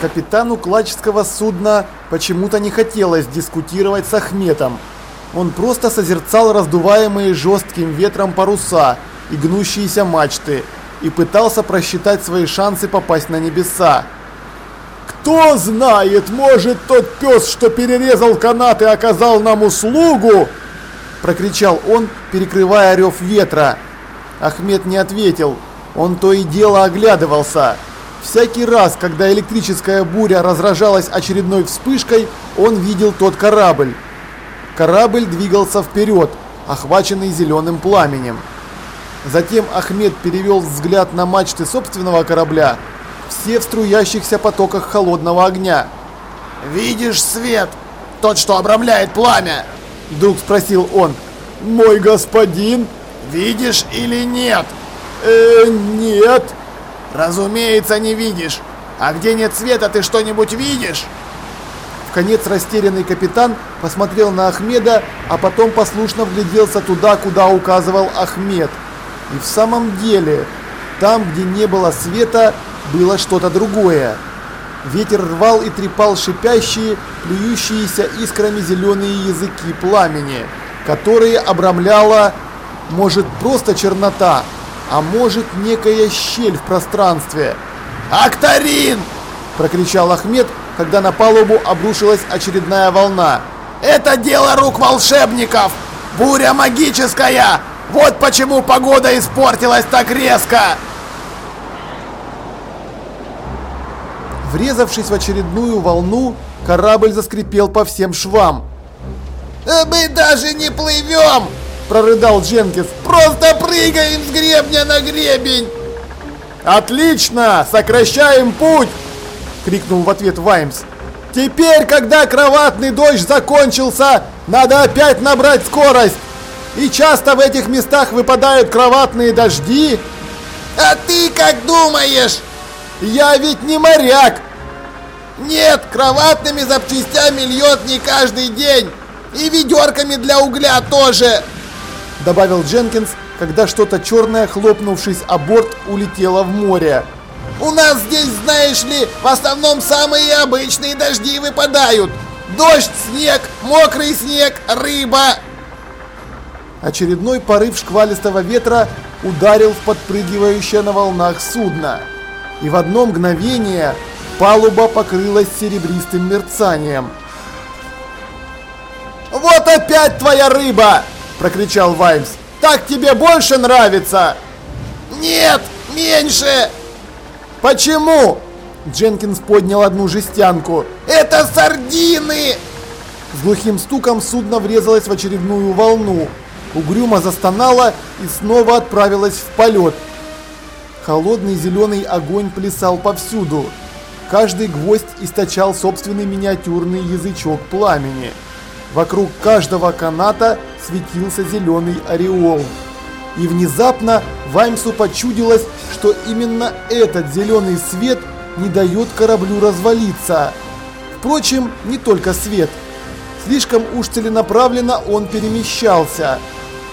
Капитану клачского судна почему-то не хотелось дискутировать с Ахметом. Он просто созерцал раздуваемые жестким ветром паруса и гнущиеся мачты и пытался просчитать свои шансы попасть на небеса. «Кто знает, может тот пес, что перерезал канаты, оказал нам услугу?» Прокричал он, перекрывая рев ветра. Ахмед не ответил. Он то и дело оглядывался. Всякий раз, когда электрическая буря разражалась очередной вспышкой, он видел тот корабль. Корабль двигался вперед, охваченный зеленым пламенем. Затем Ахмед перевел взгляд на мачты собственного корабля, все в струящихся потоках холодного огня. «Видишь свет? Тот, что обрамляет пламя?» Вдруг спросил он. «Мой господин?» «Видишь или нет?» «Э, нет». «Разумеется, не видишь. А где нет света, ты что-нибудь видишь?» В конец растерянный капитан посмотрел на Ахмеда, а потом послушно вгляделся туда, куда указывал Ахмед. И в самом деле, там, где не было света, было что-то другое. Ветер рвал и трепал шипящие, плюющиеся искрами зеленые языки пламени, которые обрамляла, может, просто чернота, а может, некая щель в пространстве. «Акторин!» – прокричал Ахмед, когда на палубу обрушилась очередная волна. «Это дело рук волшебников! Буря магическая! Вот почему погода испортилась так резко!» Врезавшись в очередную волну, корабль заскрипел по всем швам. «Э, «Мы даже не плывем!» – прорыдал Дженкинс. «Просто прыгаем с гребня на гребень!» «Отлично! Сокращаем путь!» – крикнул в ответ Ваймс. «Теперь, когда кроватный дождь закончился, надо опять набрать скорость! И часто в этих местах выпадают кроватные дожди!» «А ты как думаешь?» Я ведь не моряк! Нет, кроватными запчастями льет не каждый день. И ведерками для угля тоже. Добавил Дженкинс, когда что-то черное, хлопнувшись о борт, улетело в море. У нас здесь, знаешь ли, в основном самые обычные дожди выпадают. Дождь, снег, мокрый снег, рыба. Очередной порыв шквалистого ветра ударил в подпрыгивающее на волнах судно и в одно мгновение палуба покрылась серебристым мерцанием. «Вот опять твоя рыба!» – прокричал Ваймс. «Так тебе больше нравится?» «Нет, меньше!» «Почему?» Дженкинс поднял одну жестянку. «Это сардины!» С глухим стуком судно врезалось в очередную волну. Угрюмо застонало и снова отправилось в полет, Холодный зеленый огонь плясал повсюду. Каждый гвоздь источал собственный миниатюрный язычок пламени. Вокруг каждого каната светился зеленый ореол. И внезапно Ваймсу почудилось, что именно этот зеленый свет не дает кораблю развалиться. Впрочем, не только свет. Слишком уж целенаправленно он перемещался.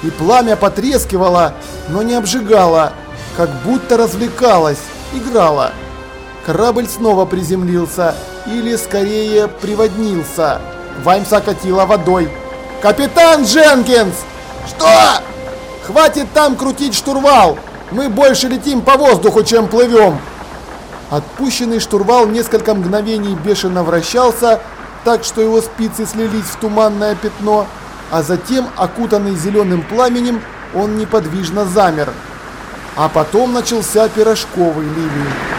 И пламя потрескивало, но не обжигало как будто развлекалась, играла. Корабль снова приземлился, или скорее приводнился. Ваймса катила водой. «Капитан Дженкинс!» «Что?» «Хватит там крутить штурвал! Мы больше летим по воздуху, чем плывем!» Отпущенный штурвал несколько мгновений бешено вращался, так что его спицы слились в туманное пятно, а затем, окутанный зеленым пламенем, он неподвижно замер. А потом начался пирожковый ливень.